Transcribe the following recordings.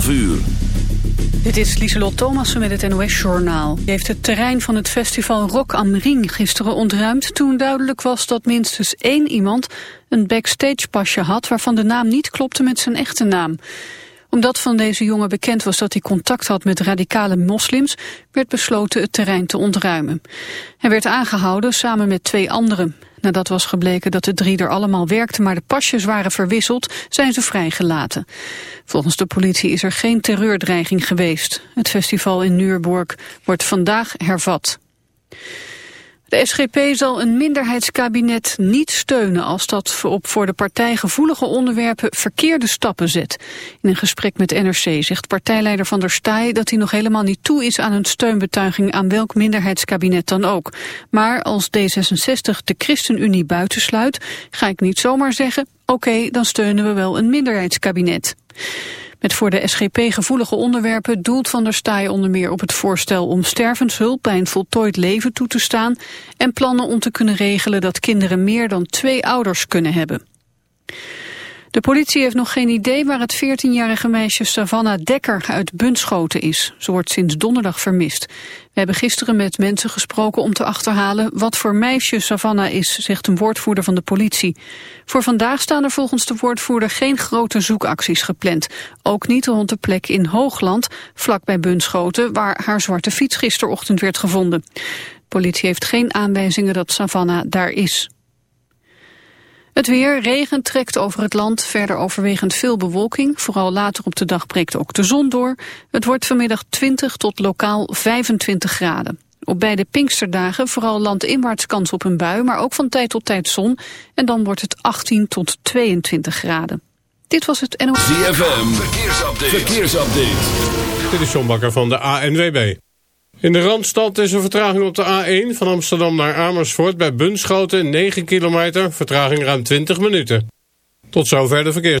12 uur. Dit is Lieselot Thomassen met het NOS-journaal. Heeft het terrein van het festival Rock am Ring gisteren ontruimd... toen duidelijk was dat minstens één iemand een backstage-pasje had... waarvan de naam niet klopte met zijn echte naam. Omdat van deze jongen bekend was dat hij contact had met radicale moslims... werd besloten het terrein te ontruimen. Hij werd aangehouden samen met twee anderen. Nadat was gebleken dat de drie er allemaal werkten, maar de pasjes waren verwisseld, zijn ze vrijgelaten. Volgens de politie is er geen terreurdreiging geweest. Het festival in Nürburg wordt vandaag hervat. De SGP zal een minderheidskabinet niet steunen als dat op voor de partij gevoelige onderwerpen verkeerde stappen zet. In een gesprek met NRC zegt partijleider Van der Staaij dat hij nog helemaal niet toe is aan een steunbetuiging aan welk minderheidskabinet dan ook. Maar als D66 de ChristenUnie buitensluit, ga ik niet zomaar zeggen, oké, dan steunen we wel een minderheidskabinet. Met voor de SGP gevoelige onderwerpen doelt Van der Staaij onder meer op het voorstel om stervenshulp bij voltooid leven toe te staan en plannen om te kunnen regelen dat kinderen meer dan twee ouders kunnen hebben. De politie heeft nog geen idee waar het 14-jarige meisje Savannah Dekker uit Bunschoten is. Ze wordt sinds donderdag vermist. We hebben gisteren met mensen gesproken om te achterhalen wat voor meisje Savannah is, zegt een woordvoerder van de politie. Voor vandaag staan er volgens de woordvoerder geen grote zoekacties gepland. Ook niet rond de plek in Hoogland, vlakbij Bunschoten, waar haar zwarte fiets gisterochtend werd gevonden. De politie heeft geen aanwijzingen dat Savannah daar is. Het weer, regen trekt over het land, verder overwegend veel bewolking. Vooral later op de dag breekt ook de zon door. Het wordt vanmiddag 20 tot lokaal 25 graden. Op beide Pinksterdagen vooral landinwaarts kans op een bui, maar ook van tijd tot tijd zon. En dan wordt het 18 tot 22 graden. Dit was het NOS. ZFM, verkeersupdate. verkeersupdate. Dit is John Bakker van de ANWB. In de Randstad is een vertraging op de A1 van Amsterdam naar Amersfoort... bij Bunschoten 9 kilometer, vertraging ruim 20 minuten. Tot zover de verkeer.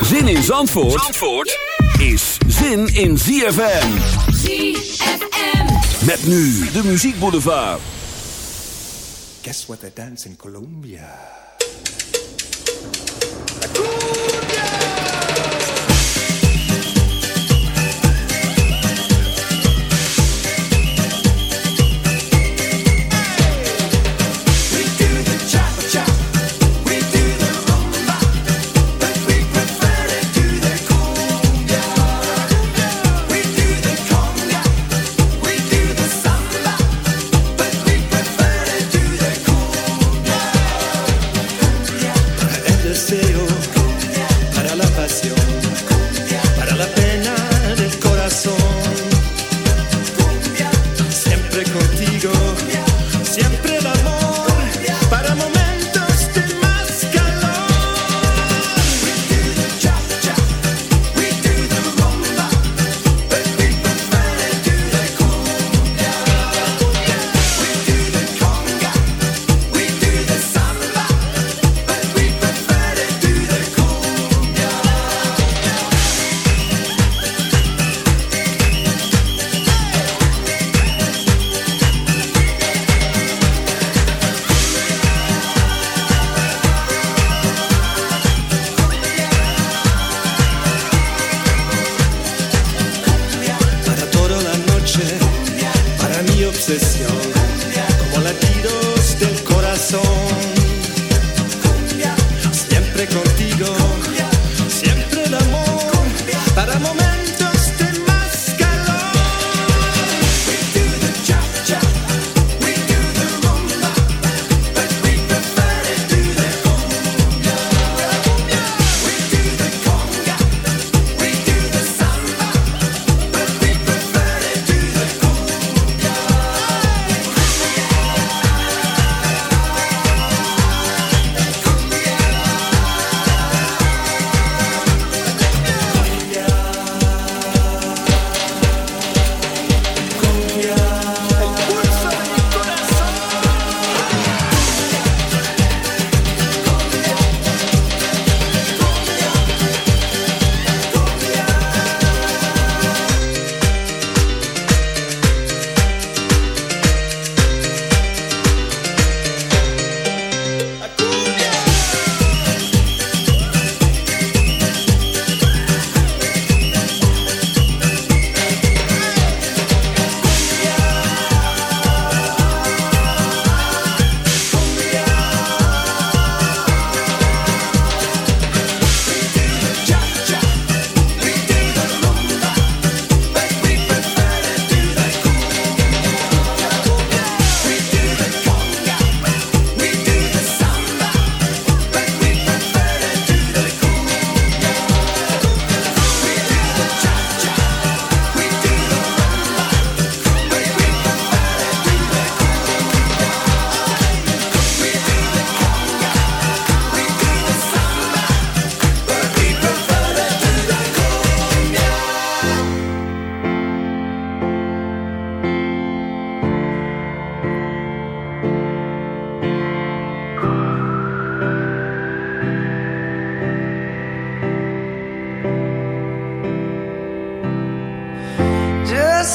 Zin in Zandvoort, Zandvoort is zin in ZFM. ZFM. Met nu de Muziek Boulevard. Guess what they dance in Colombia?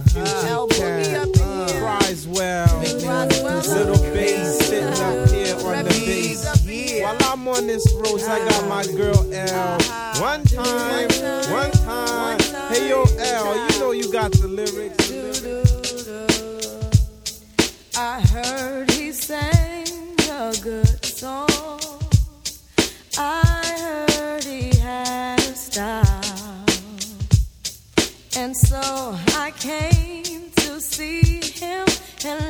refuge. Uh, Boogie up in Little bass sitting up here on the bass. While I'm on this road, I got my girl L. One time, one time. Hey, yo, L, you know you got the lyrics. I heard he sang a good song. I heard he had a style. And so I came see him and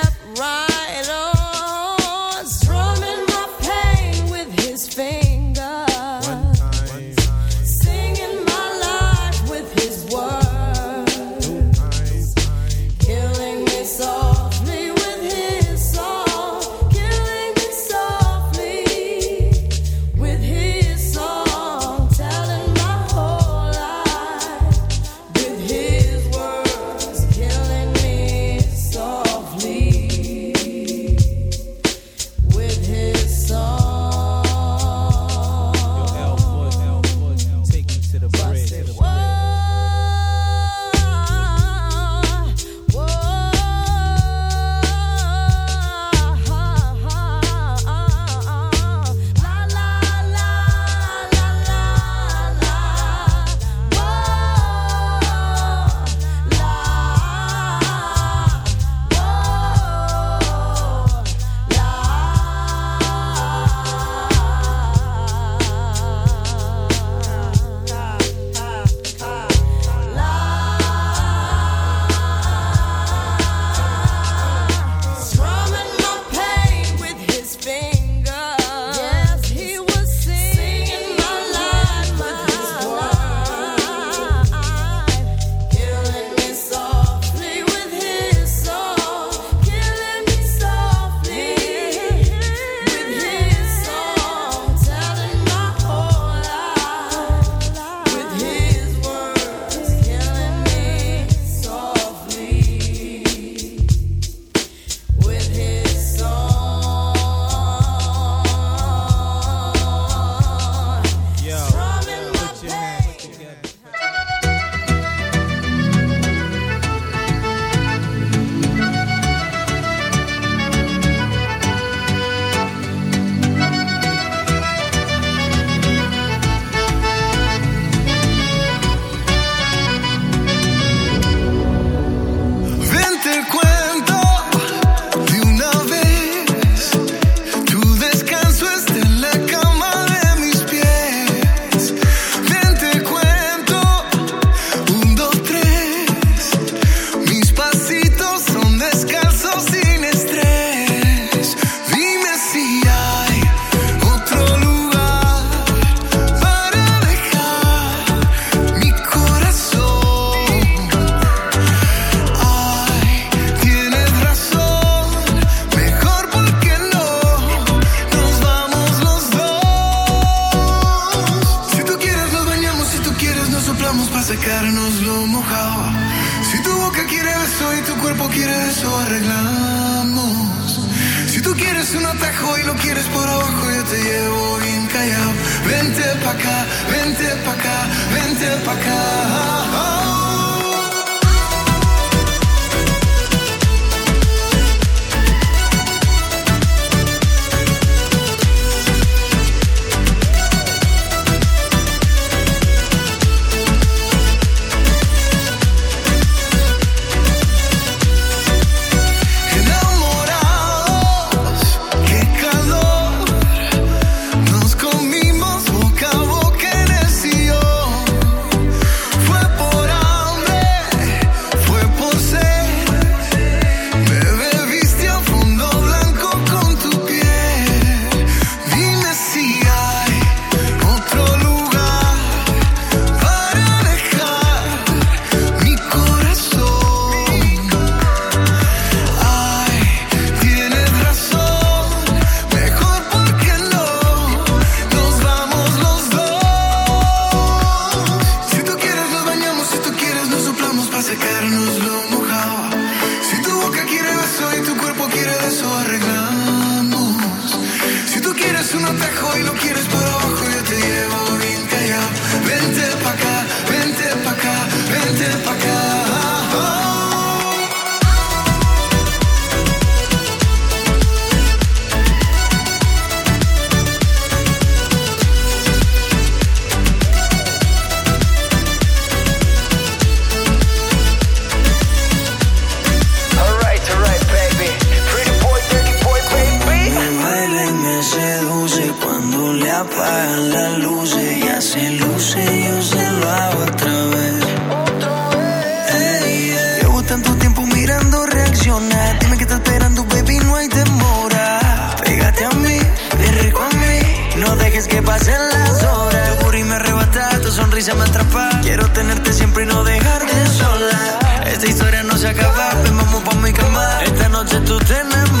Esta noche tú tenés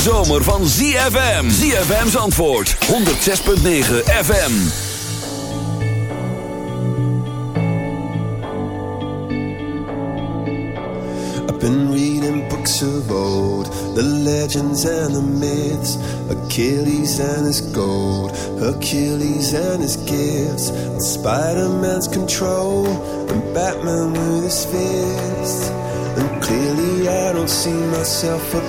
zomer van ZFM. ZFM's antwoord 106.9 FM. I've been reading books of old, the legends and the myths, Achilles and his gold, Achilles and his gifts, Spider-Man's control, and Batman with his fists. And clearly I don't see myself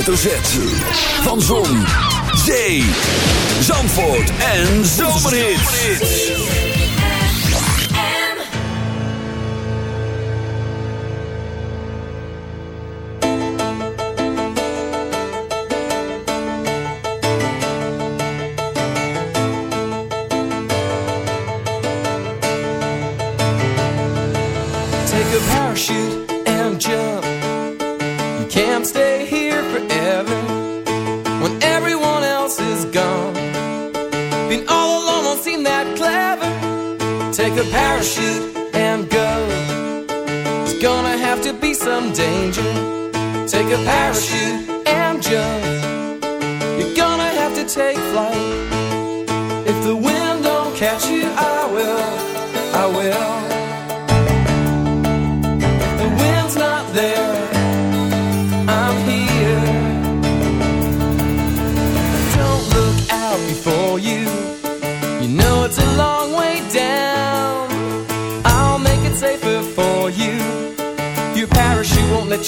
hoofdletter Z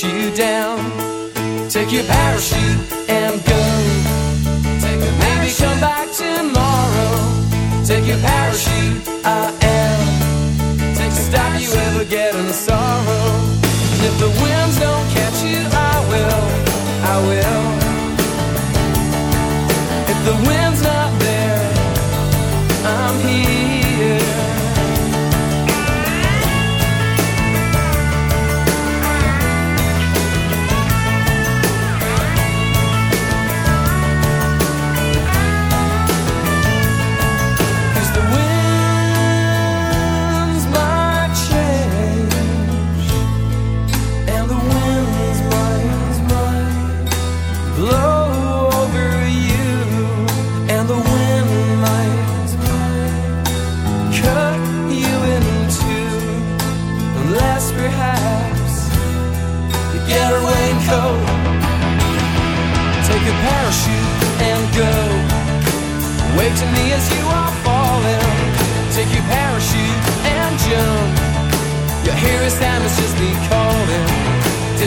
you down. Take your parachute and go. Take your Maybe come back tomorrow. Take your parachute.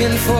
Looking for